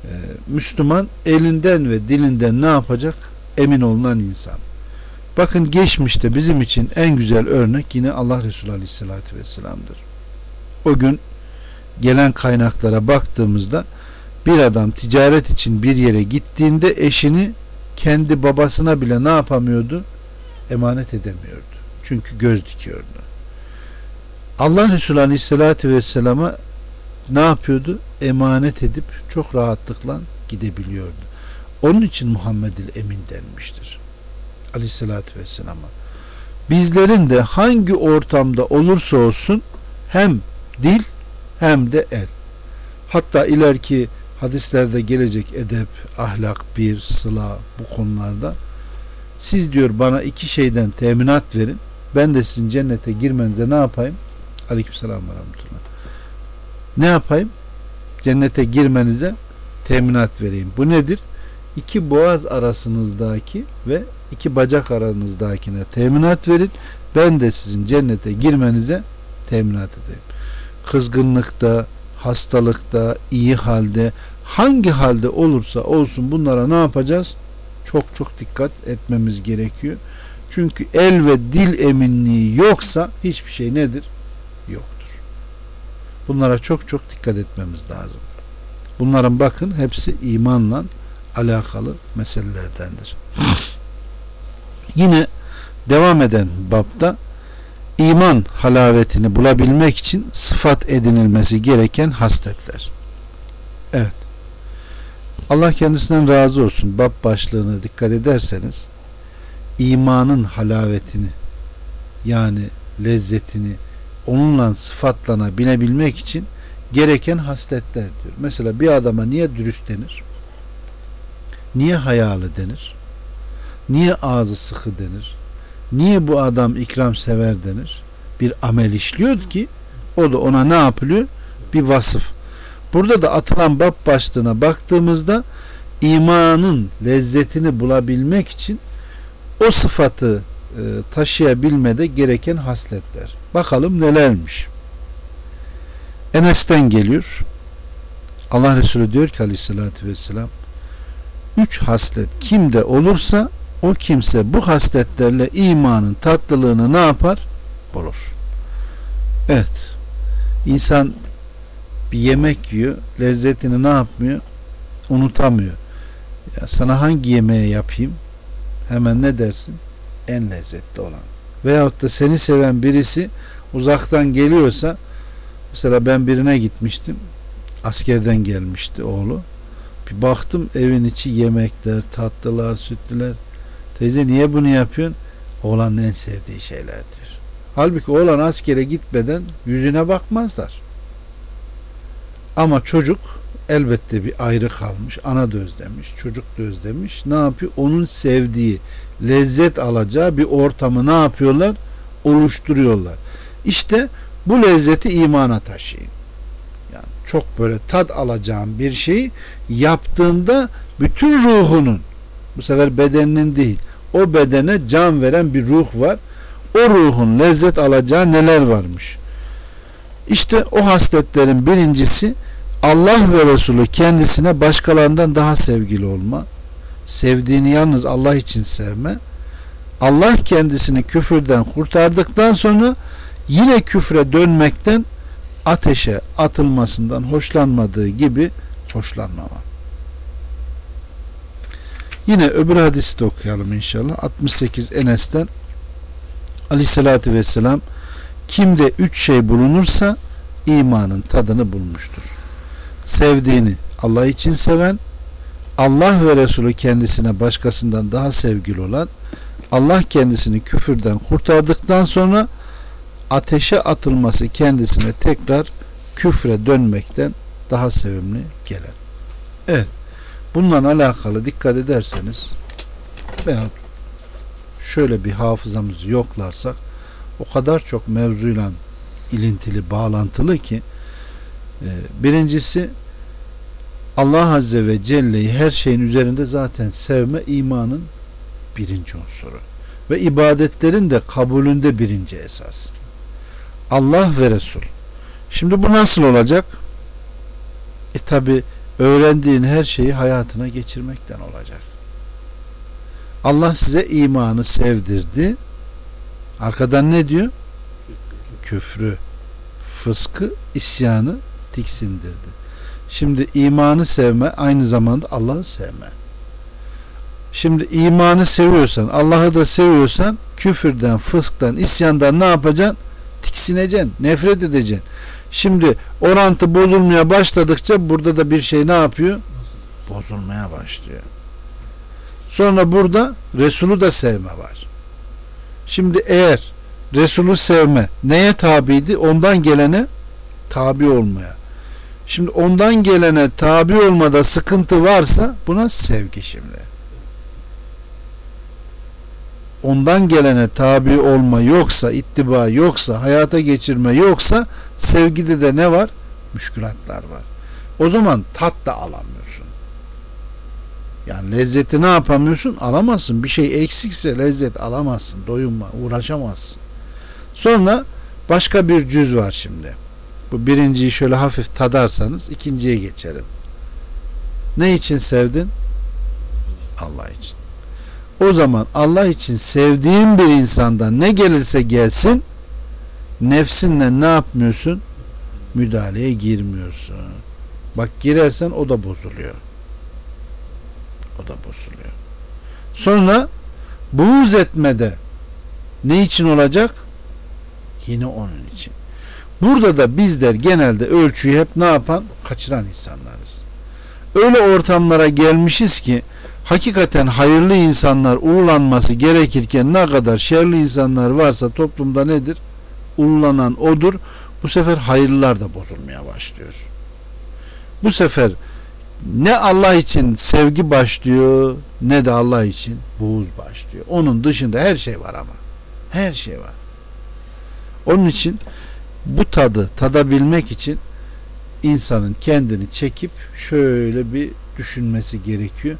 [SPEAKER 1] Ee, Müslüman elinden ve dilinden ne yapacak? Emin olunan insan. Bakın geçmişte bizim için en güzel örnek yine Allah Resulü Aleyhisselatü Vesselam'dır. O gün gelen kaynaklara baktığımızda bir adam ticaret için bir yere gittiğinde eşini kendi babasına bile ne yapamıyordu? Emanet edemiyordu. Çünkü göz dikiyordu. Allah Resulü Aleyhisselatü Vesselam'a ne yapıyordu? Emanet edip çok rahatlıkla gidebiliyordu. Onun için Muhammed'il Emin denmiştir. Aleyhisselatü Vesselam'a. Bizlerin de hangi ortamda olursa olsun hem dil hem de el. Hatta ileriki hadislerde gelecek edep, ahlak, bir, sıla bu konularda siz diyor bana iki şeyden teminat verin ben de sizin cennete girmenize ne yapayım? Aleykümselam ve rahmetullah. Ne yapayım? Cennete girmenize teminat vereyim. Bu nedir? İki boğaz arasınızdaki ve iki bacak aranızdakine teminat verin. Ben de sizin cennete girmenize teminat edeyim. Kızgınlıkta, hastalıkta, iyi halde, hangi halde olursa olsun bunlara ne yapacağız? çok çok dikkat etmemiz gerekiyor. Çünkü el ve dil eminliği yoksa hiçbir şey nedir? Yoktur. Bunlara çok çok dikkat etmemiz lazım. Bunların bakın hepsi imanla alakalı meselelerdendir. (laughs) Yine devam eden babda iman halavetini bulabilmek için sıfat edinilmesi gereken hasletler. Evet. Allah kendisinden razı olsun. Bab başlığına dikkat ederseniz imanın halavetini yani lezzetini onunla sıfatlanabilmek için gereken hasletler diyor. Mesela bir adama niye dürüst denir? Niye hayalı denir? Niye ağzı sıkı denir? Niye bu adam ikram sever denir? Bir amel işliyor ki o da ona ne yapılıyor? Bir vasıf. Burada da atılan bab başlığına baktığımızda imanın lezzetini bulabilmek için o sıfatı e, taşıyabilmede gereken hasletler. Bakalım nelermiş. Enes'ten geliyor. Allah Resulü diyor ki aleyhissalatü vesselam üç haslet kimde olursa o kimse bu hasletlerle imanın tatlılığını ne yapar? Bulur. Evet. İnsan bir yemek yiyor, lezzetini ne yapmıyor? Unutamıyor. Ya sana hangi yemeği yapayım? Hemen ne dersin? En lezzetli olan. Veyahut da seni seven birisi uzaktan geliyorsa mesela ben birine gitmiştim. Askerden gelmişti oğlu. Bir baktım evin içi yemekler, tatlılar, sütlüler. Teyze niye bunu yapıyorsun? Oğlanın en sevdiği şeylerdir. Halbuki oğlan askere gitmeden yüzüne bakmazlar. Ama çocuk elbette bir ayrı kalmış. Ana da özlemiş, çocuk da özlemiş. Ne yapıyor? Onun sevdiği, lezzet alacağı bir ortamı ne yapıyorlar? Oluşturuyorlar. İşte bu lezzeti imana taşıyın. Yani çok böyle tad alacağın bir şeyi yaptığında bütün ruhunun bu sefer bedeninin değil o bedene can veren bir ruh var. O ruhun lezzet alacağı neler varmış? İşte o hasletlerin birincisi Allah ve Resulü kendisine başkalarından daha sevgili olma, sevdiğini yalnız Allah için sevme, Allah kendisini küfürden kurtardıktan sonra yine küfre dönmekten ateşe atılmasından hoşlanmadığı gibi hoşlanmama. Yine öbür hadisi de okuyalım inşallah. 68 Enes'ten Aleyhisselatü Vesselam kimde üç şey bulunursa imanın tadını bulmuştur sevdiğini Allah için seven, Allah ve Resulü kendisine başkasından daha sevgili olan, Allah kendisini küfürden kurtardıktan sonra ateşe atılması kendisine tekrar küfre dönmekten daha sevimli gelen. Evet. Bununla alakalı dikkat ederseniz veya şöyle bir hafızamızı yoklarsak o kadar çok mevzuyla ilintili, bağlantılı ki ee, birincisi Allah Azze ve Celle'yi her şeyin üzerinde zaten sevme imanın birinci unsuru. Ve ibadetlerin de kabulünde birinci esas. Allah ve Resul. Şimdi bu nasıl olacak? E tabi öğrendiğin her şeyi hayatına geçirmekten olacak. Allah size imanı sevdirdi. Arkadan ne diyor? Küfrü, fıskı, isyanı tiksindirdi. Şimdi imanı sevme aynı zamanda Allah'ı sevme. Şimdi imanı seviyorsan, Allah'ı da seviyorsan küfürden, fısktan, isyandan ne yapacaksın? Tiksineceksin, nefret edeceksin. Şimdi orantı bozulmaya başladıkça burada da bir şey ne yapıyor? Bozulmaya başlıyor. Sonra burada Resulü de sevme var. Şimdi eğer Resulü sevme neye tabiydi? Ondan gelene tabi olmaya. Şimdi ondan gelene tabi olmada sıkıntı varsa buna sevgi şimdi. Ondan gelene tabi olma yoksa, ittiba yoksa, hayata geçirme yoksa sevgide de ne var? Müşkülatlar var. O zaman tat da alamıyorsun. Yani lezzeti ne yapamıyorsun? Alamazsın. Bir şey eksikse lezzet alamazsın. Doyunma, uğraşamazsın. Sonra başka bir cüz var şimdi bu birinciyi şöyle hafif tadarsanız ikinciye geçelim. Ne için sevdin? Allah için. O zaman Allah için sevdiğin bir insandan ne gelirse gelsin nefsinle ne yapmıyorsun? Müdahaleye girmiyorsun. Bak girersen o da bozuluyor. O da bozuluyor. Sonra buğz etmede ne için olacak? Yine onun için. Burada da bizler genelde ölçüyü hep ne yapan? Kaçıran insanlarız. Öyle ortamlara gelmişiz ki hakikaten hayırlı insanlar uğurlanması gerekirken ne kadar şerli insanlar varsa toplumda nedir? Uğurlanan odur. Bu sefer hayırlılar da bozulmaya başlıyor. Bu sefer ne Allah için sevgi başlıyor ne de Allah için buğuz başlıyor. Onun dışında her şey var ama. Her şey var. Onun için bu tadı tadabilmek için insanın kendini çekip şöyle bir düşünmesi gerekiyor.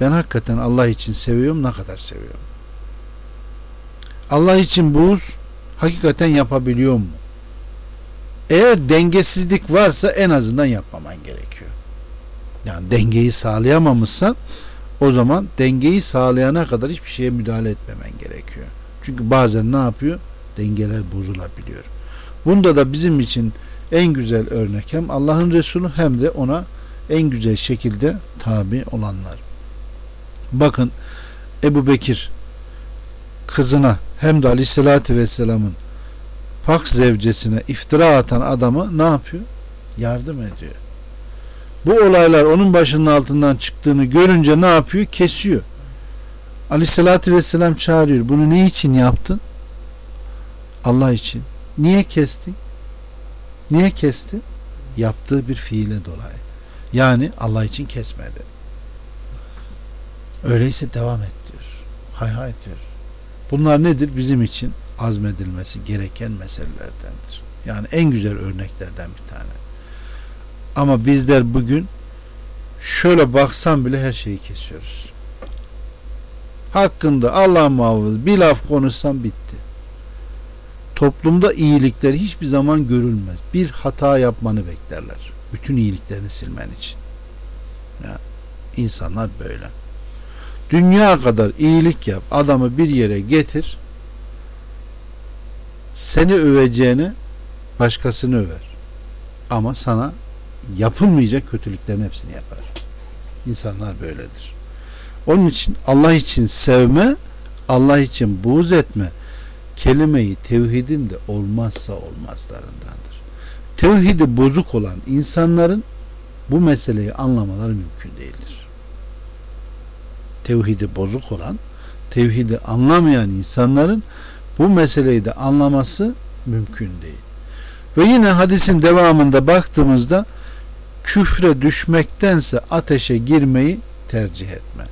[SPEAKER 1] Ben hakikaten Allah için seviyorum ne kadar seviyorum. Allah için buğz hakikaten yapabiliyor mu? Eğer dengesizlik varsa en azından yapmaman gerekiyor. Yani dengeyi sağlayamamışsan o zaman dengeyi sağlayana kadar hiçbir şeye müdahale etmemen gerekiyor. Çünkü bazen ne yapıyor? Dengeler bozulabiliyor. Bunda da bizim için en güzel örnek hem Allah'ın Resulü hem de ona en güzel şekilde tabi olanlar. Bakın Ebu Bekir kızına hem de Aleyhisselatü Vesselam'ın pak zevcesine iftira atan adamı ne yapıyor? Yardım ediyor. Bu olaylar onun başının altından çıktığını görünce ne yapıyor? Kesiyor. Aleyhissalatü vesselam çağırıyor. Bunu ne için yaptın? Allah için. Niye kestin? Niye kesti? Yaptığı bir fiile dolayı. Yani Allah için kesmedi. Öyleyse devam et diyor. Hay hay diyor. Bunlar nedir? Bizim için azmedilmesi gereken meselelerdendir. Yani en güzel örneklerden bir tane. Ama bizler bugün şöyle baksan bile her şeyi kesiyoruz. Hakkında Allah muhafız bir laf konuşsam bitti. Toplumda iyilikler hiçbir zaman görülmez. Bir hata yapmanı beklerler. Bütün iyiliklerini silmen için. Ya, insanlar böyle. Dünya kadar iyilik yap. Adamı bir yere getir. Seni öveceğini başkasını över. Ama sana yapılmayacak kötülüklerin hepsini yapar. İnsanlar böyledir. Onun için Allah için sevme, Allah için buğz etme kelimeyi tevhidin de olmazsa olmazlarındandır. Tevhidi bozuk olan insanların bu meseleyi anlamaları mümkün değildir. Tevhidi bozuk olan, tevhidi anlamayan insanların bu meseleyi de anlaması mümkün değil. Ve yine hadisin devamında baktığımızda küfre düşmektense ateşe girmeyi tercih etme.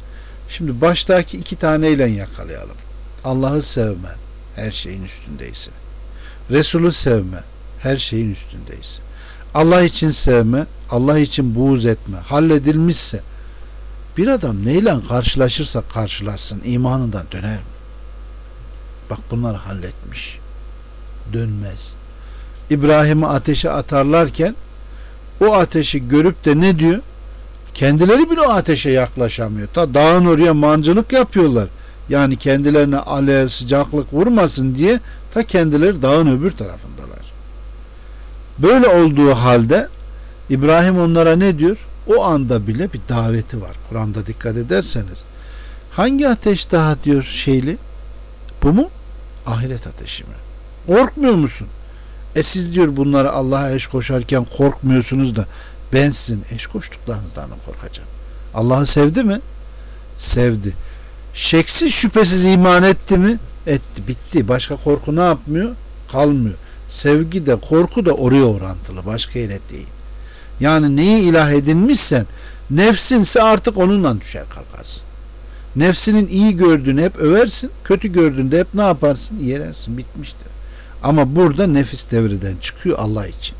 [SPEAKER 1] Şimdi baştaki iki taneyle yakalayalım. Allah'ı sevme her şeyin üstündeyse. Resulü sevme her şeyin üstündeyse. Allah için sevme, Allah için buğz etme, halledilmişse bir adam neyle karşılaşırsa karşılaşsın imanından döner mi? Bak bunlar halletmiş. Dönmez. İbrahim'i ateşe atarlarken o ateşi görüp de ne diyor? Kendileri bile o ateşe yaklaşamıyor. Ta dağın oraya mancılık yapıyorlar. Yani kendilerine alev, sıcaklık vurmasın diye ta kendileri dağın öbür tarafındalar. Böyle olduğu halde İbrahim onlara ne diyor? O anda bile bir daveti var. Kur'an'da dikkat ederseniz. Hangi ateş daha diyor şeyli? Bu mu? Ahiret ateşi mi? Korkmuyor musun? E siz diyor bunları Allah'a eş koşarken korkmuyorsunuz da ben sizin eş koştuklarınızdan korkacağım? Allah'ı sevdi mi? Sevdi. Şeksiz şüphesiz iman etti mi? Etti. Bitti. Başka korku ne yapmıyor? Kalmıyor. Sevgi de korku da oraya orantılı. Başka yere değil. Yani neyi ilah edinmişsen nefsinse artık onunla düşer kalkarsın. Nefsinin iyi gördüğünü hep översin. Kötü gördüğünde hep ne yaparsın? Yerersin. Bitmiştir. Ama burada nefis devreden çıkıyor Allah için.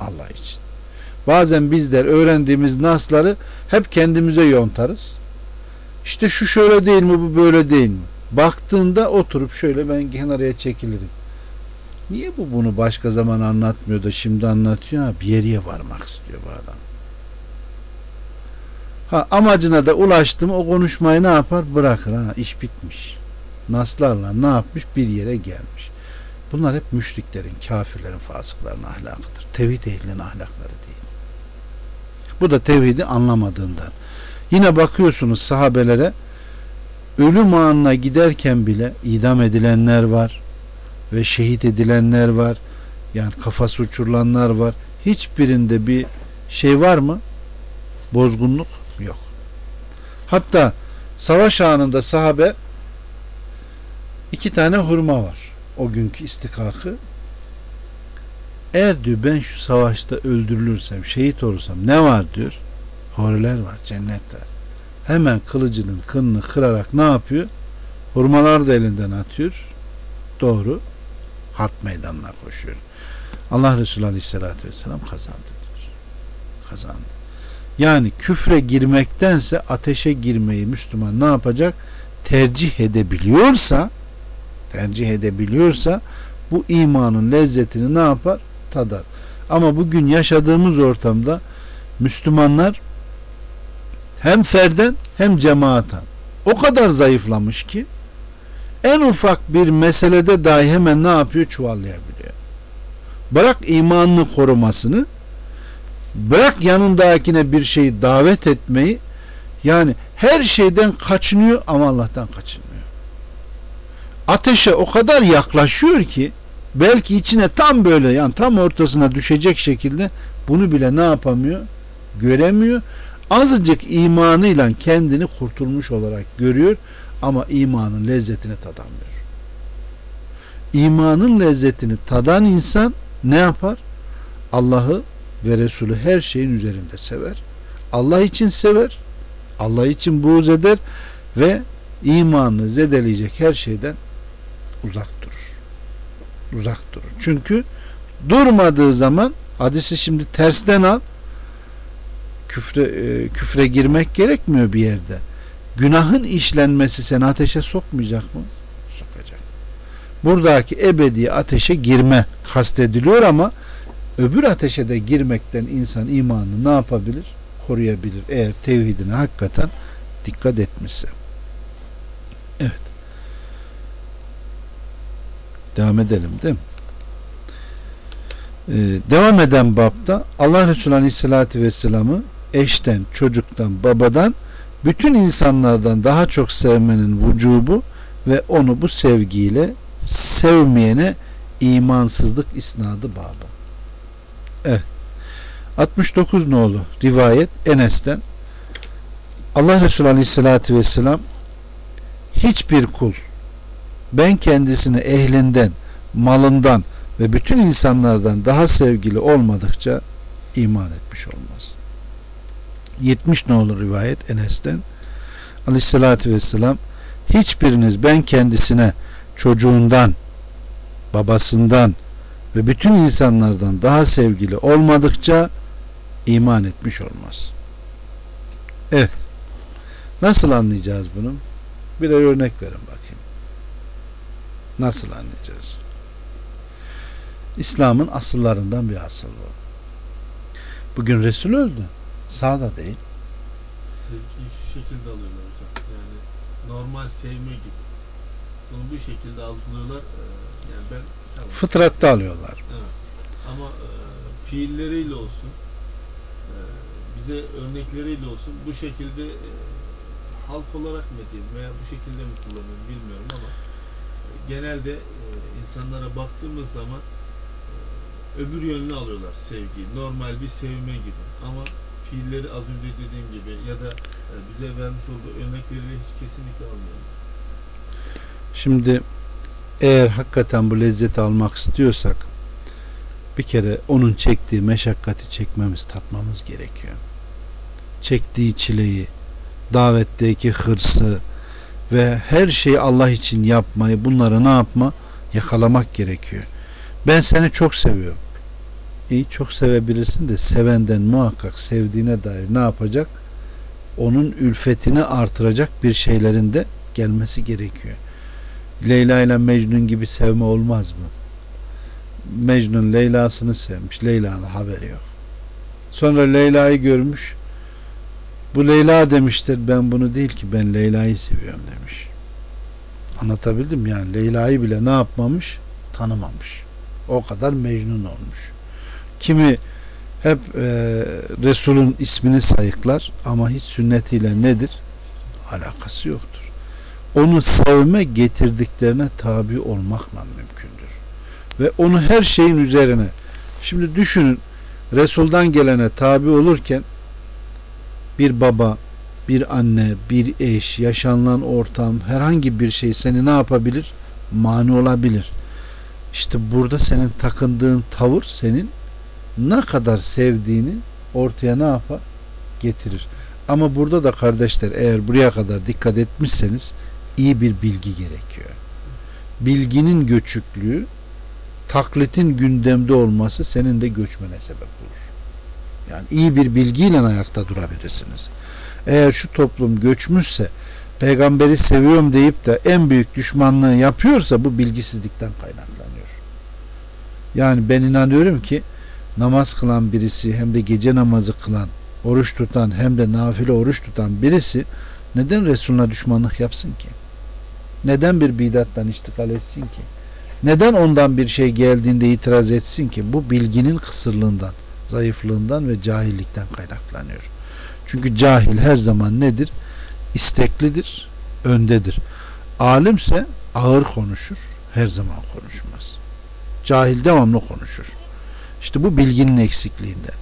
[SPEAKER 1] Allah için. Bazen bizler öğrendiğimiz nasları hep kendimize yontarız. İşte şu şöyle değil mi bu böyle değil mi? Baktığında oturup şöyle ben kenarıya çekilirim. Niye bu bunu başka zaman anlatmıyor da şimdi anlatıyor? Ha, bir yere varmak istiyor bu adam. Ha amacına da ulaştı mı o konuşmayı ne yapar? Bırakır ha iş bitmiş. Naslarla ne yapmış? Bir yere gelmiş. Bunlar hep müşriklerin, kafirlerin, fasıkların ahlakıdır. Tevhid ehlinin ahlakları değil. Bu da tevhidi anlamadığından. Yine bakıyorsunuz sahabelere ölüm anına giderken bile idam edilenler var ve şehit edilenler var. Yani kafası uçurulanlar var. Hiçbirinde bir şey var mı? Bozgunluk yok. Hatta savaş anında sahabe iki tane hurma var. O günkü istikakı. Eğer diyor ben şu savaşta öldürülürsem, şehit olursam ne var diyor? Huriler var, cennet var. Hemen kılıcının kınını kırarak ne yapıyor? Hurmalar da elinden atıyor. Doğru harp meydanına koşuyor. Allah Resulü Aleyhisselatü Vesselam kazandı diyor. Kazandı. Yani küfre girmektense ateşe girmeyi Müslüman ne yapacak? Tercih edebiliyorsa tercih edebiliyorsa bu imanın lezzetini ne yapar? Tadar. Ama bugün yaşadığımız ortamda Müslümanlar hem ferden hem cemaaten o kadar zayıflamış ki en ufak bir meselede dahi hemen ne yapıyor? Çuvallayabiliyor. Bırak imanını korumasını bırak yanındakine bir şeyi davet etmeyi yani her şeyden kaçınıyor ama Allah'tan kaçınmıyor. Ateşe o kadar yaklaşıyor ki belki içine tam böyle yani tam ortasına düşecek şekilde bunu bile ne yapamıyor? Göremiyor. Azıcık imanıyla kendini kurtulmuş olarak görüyor ama imanın lezzetini tadamıyor. İmanın lezzetini tadan insan ne yapar? Allah'ı ve Resulü her şeyin üzerinde sever. Allah için sever. Allah için buğz eder ve imanını zedeleyecek her şeyden uzak durur. Uzak durur. Çünkü durmadığı zaman hadisi şimdi tersten al küfre, e, küfre girmek gerekmiyor bir yerde. Günahın işlenmesi seni ateşe sokmayacak mı? Sokacak. Buradaki ebedi ateşe girme kastediliyor ama öbür ateşe de girmekten insan imanını ne yapabilir? Koruyabilir. Eğer tevhidine hakikaten dikkat etmişse. Evet. Devam edelim değil mi? Ee, devam eden babda Allah Resulü Aleyhisselatü Vesselam'ı eşten, çocuktan, babadan bütün insanlardan daha çok sevmenin vücubu ve onu bu sevgiyle sevmeyene imansızlık isnadı bağlı. Evet. 69 nolu rivayet Enes'ten Allah Resulü Aleyhisselatü Vesselam hiçbir kul ben kendisini ehlinden, malından ve bütün insanlardan daha sevgili olmadıkça iman etmiş olmaz. 70 nolu rivayet Enes'ten Aleyhisselatü Vesselam hiçbiriniz ben kendisine çocuğundan, babasından ve bütün insanlardan daha sevgili olmadıkça iman etmiş olmaz. Evet. Nasıl anlayacağız bunu? Birer örnek verin bakayım. Nasıl anlayacağız? İslam'ın asıllarından bir asıl bu. Bugün Resul öldü. Sağda değil.
[SPEAKER 2] Sevgiyi şu şekilde alıyorlar hocam. Yani normal sevme gibi. Bunu bu şekilde algılıyorlar. Ee, Yani ben tamam.
[SPEAKER 1] Fıtratta alıyorlar.
[SPEAKER 2] Evet. Ama e, fiilleriyle olsun, e, bize örnekleriyle olsun bu şekilde e, halk olarak mı diyeyim veya bu şekilde mi kullanıyorum bilmiyorum ama e, genelde e, insanlara baktığımız zaman e, öbür yönünü alıyorlar sevgiyi. Normal bir sevme gibi. Ama fiilleri az önce dediğim gibi ya da e, bize vermiş olduğu örnekleriyle hiç kesinlikle almıyorlar.
[SPEAKER 1] Şimdi eğer hakikaten bu lezzeti almak istiyorsak bir kere onun çektiği meşakkati çekmemiz, tatmamız gerekiyor. Çektiği çileyi, davetteki hırsı ve her şeyi Allah için yapmayı, bunları ne yapma? Yakalamak gerekiyor. Ben seni çok seviyorum. İyi çok sevebilirsin de sevenden muhakkak sevdiğine dair ne yapacak? Onun ülfetini artıracak bir şeylerin de gelmesi gerekiyor. Leyla ile Mecnun gibi sevme olmaz mı? Mecnun Leyla'sını sevmiş. Leyla'nın haberi yok. Sonra Leyla'yı görmüş. Bu Leyla demiştir ben bunu değil ki ben Leyla'yı seviyorum demiş. Anlatabildim yani Leyla'yı bile ne yapmamış? Tanımamış. O kadar mecnun olmuş. Kimi hep e, Resul'ün ismini sayıklar ama hiç sünnetiyle nedir? Alakası yoktur. Onu sevme getirdiklerine tabi olmakla mümkündür. Ve onu her şeyin üzerine şimdi düşünün Resul'dan gelene tabi olurken bir baba, bir anne, bir eş, yaşanılan ortam, herhangi bir şey seni ne yapabilir? Mani olabilir. İşte burada senin takındığın tavır senin ne kadar sevdiğini ortaya ne yapar? Getirir. Ama burada da kardeşler eğer buraya kadar dikkat etmişseniz iyi bir bilgi gerekiyor. Bilginin göçüklüğü taklitin gündemde olması senin de göçmene sebep olur. Yani iyi bir bilgiyle ayakta durabilirsiniz. Eğer şu toplum göçmüşse peygamberi seviyorum deyip de en büyük düşmanlığı yapıyorsa bu bilgisizlikten kaynaklanıyor. Yani ben inanıyorum ki namaz kılan birisi hem de gece namazı kılan, oruç tutan hem de nafile oruç tutan birisi neden Resulüne düşmanlık yapsın ki? Neden bir bidattan iştikal etsin ki? Neden ondan bir şey geldiğinde itiraz etsin ki? Bu bilginin kısırlığından, zayıflığından ve cahillikten kaynaklanıyor. Çünkü cahil her zaman nedir? İsteklidir, öndedir. Alimse ağır konuşur, her zaman konuşmaz. Cahil devamlı konuşur. İşte bu bilginin eksikliğinden.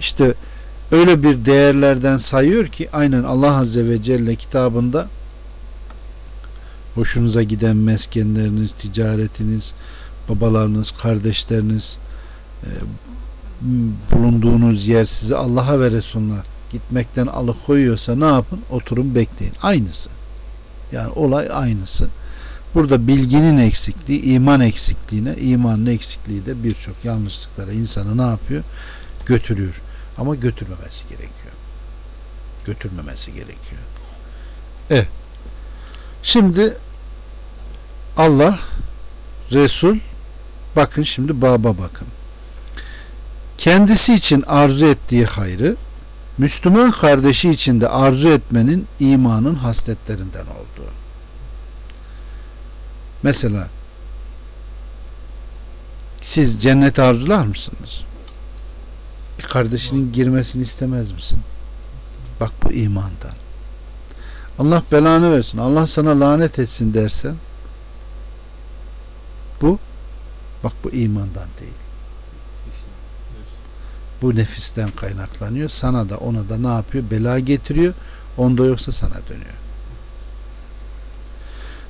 [SPEAKER 1] İşte öyle bir değerlerden sayıyor ki aynen Allah Azze ve Celle kitabında hoşunuza giden meskenleriniz, ticaretiniz, babalarınız, kardeşleriniz, e, bulunduğunuz yer sizi Allah'a ve Resulüne gitmekten alıkoyuyorsa ne yapın? Oturun bekleyin. Aynısı. Yani olay aynısı. Burada bilginin eksikliği, iman eksikliğine, imanın eksikliği de birçok yanlışlıklara insanı ne yapıyor? Götürüyor. Ama götürmemesi gerekiyor. Götürmemesi gerekiyor. Evet. Şimdi Allah, Resul, bakın şimdi baba bakın. Kendisi için arzu ettiği hayrı, Müslüman kardeşi için de arzu etmenin imanın hasletlerinden olduğu. Mesela siz cennet arzular mısınız? E kardeşinin girmesini istemez misin? Bak bu imandan. Allah belanı versin. Allah sana lanet etsin dersen bu bak bu imandan değil. Bu nefisten kaynaklanıyor. Sana da ona da ne yapıyor? Bela getiriyor. Onda yoksa sana dönüyor.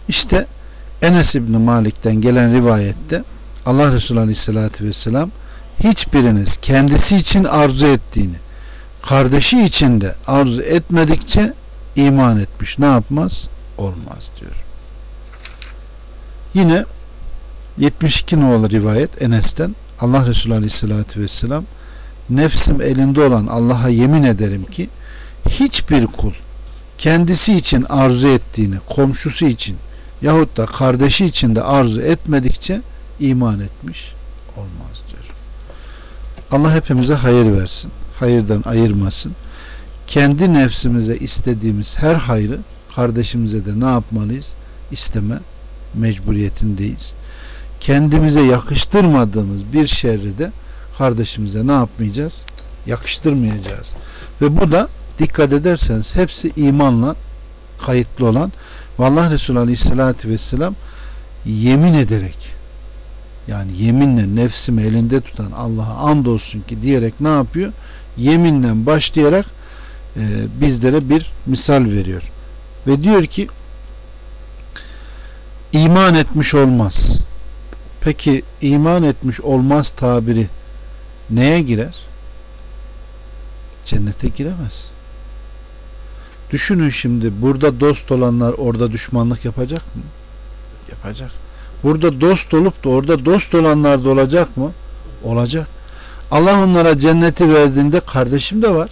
[SPEAKER 1] İşte Enes İbni Malik'ten gelen rivayette Allah Resulü Aleyhisselatü Vesselam hiçbiriniz kendisi için arzu ettiğini kardeşi için de arzu etmedikçe iman etmiş. Ne yapmaz? Olmaz diyor. Yine 72 numaralı rivayet Enes'ten Allah Resulü Aleyhisselatü Vesselam nefsim elinde olan Allah'a yemin ederim ki hiçbir kul kendisi için arzu ettiğini komşusu için yahut da kardeşi için de arzu etmedikçe iman etmiş olmaz diyor. Allah hepimize hayır versin. Hayırdan ayırmasın. Kendi nefsimize istediğimiz her hayrı kardeşimize de ne yapmalıyız? İsteme mecburiyetindeyiz. Kendimize yakıştırmadığımız bir şerri de kardeşimize ne yapmayacağız? Yakıştırmayacağız. Ve bu da dikkat ederseniz hepsi imanla kayıtlı olan ve Allah Resulü Aleyhisselatü Vesselam yemin ederek yani yeminle nefsimi elinde tutan Allah'a andolsun ki diyerek ne yapıyor? Yeminle başlayarak e, bizlere bir misal veriyor. Ve diyor ki iman etmiş olmaz. Peki iman etmiş olmaz tabiri neye girer? Cennete giremez. Düşünün şimdi burada dost olanlar orada düşmanlık yapacak mı? Yapacak. Burada dost olup da orada dost olanlar da olacak mı? Olacak. Allah onlara cenneti verdiğinde kardeşim de var.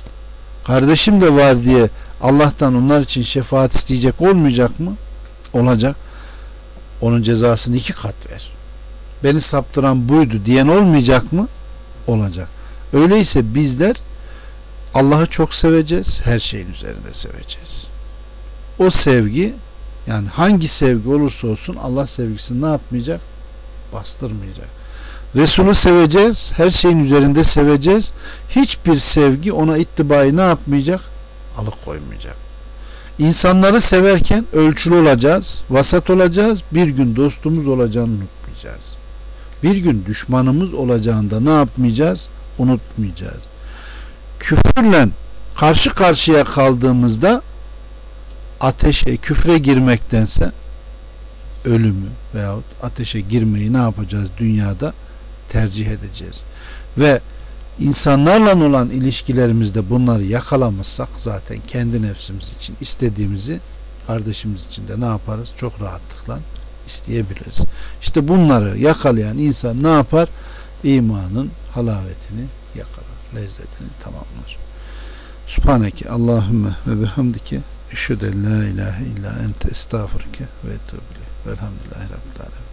[SPEAKER 1] Kardeşim de var diye Allah'tan onlar için şefaat isteyecek olmayacak mı? Olacak. Onun cezasını iki kat ver. Beni saptıran buydu diyen olmayacak mı? Olacak. Öyleyse bizler Allah'ı çok seveceğiz, her şeyin üzerinde seveceğiz. O sevgi yani hangi sevgi olursa olsun Allah sevgisini ne yapmayacak? Bastırmayacak. Resulü seveceğiz, her şeyin üzerinde seveceğiz. Hiçbir sevgi ona ittibayı ne yapmayacak? Alıkoymayacak. İnsanları severken ölçülü olacağız, vasat olacağız, bir gün dostumuz olacağını unutmayacağız. Bir gün düşmanımız olacağında ne yapmayacağız? Unutmayacağız. Küfürle karşı karşıya kaldığımızda ateşe, küfre girmektense ölümü veyahut ateşe girmeyi ne yapacağız dünyada? Tercih edeceğiz. Ve insanlarla olan ilişkilerimizde bunları yakalamazsak zaten kendi nefsimiz için istediğimizi kardeşimiz için de ne yaparız? Çok rahatlıkla isteyebiliriz. İşte bunları yakalayan insan ne yapar? İmanın halavetini. Lezzetini tamamlar. Subhaneke Allahümme ve bihamdike eşhedü en la ilahe illa ente estağfurke ve etûbü ileyk. Velhamdülillahi Rabbil Alemin.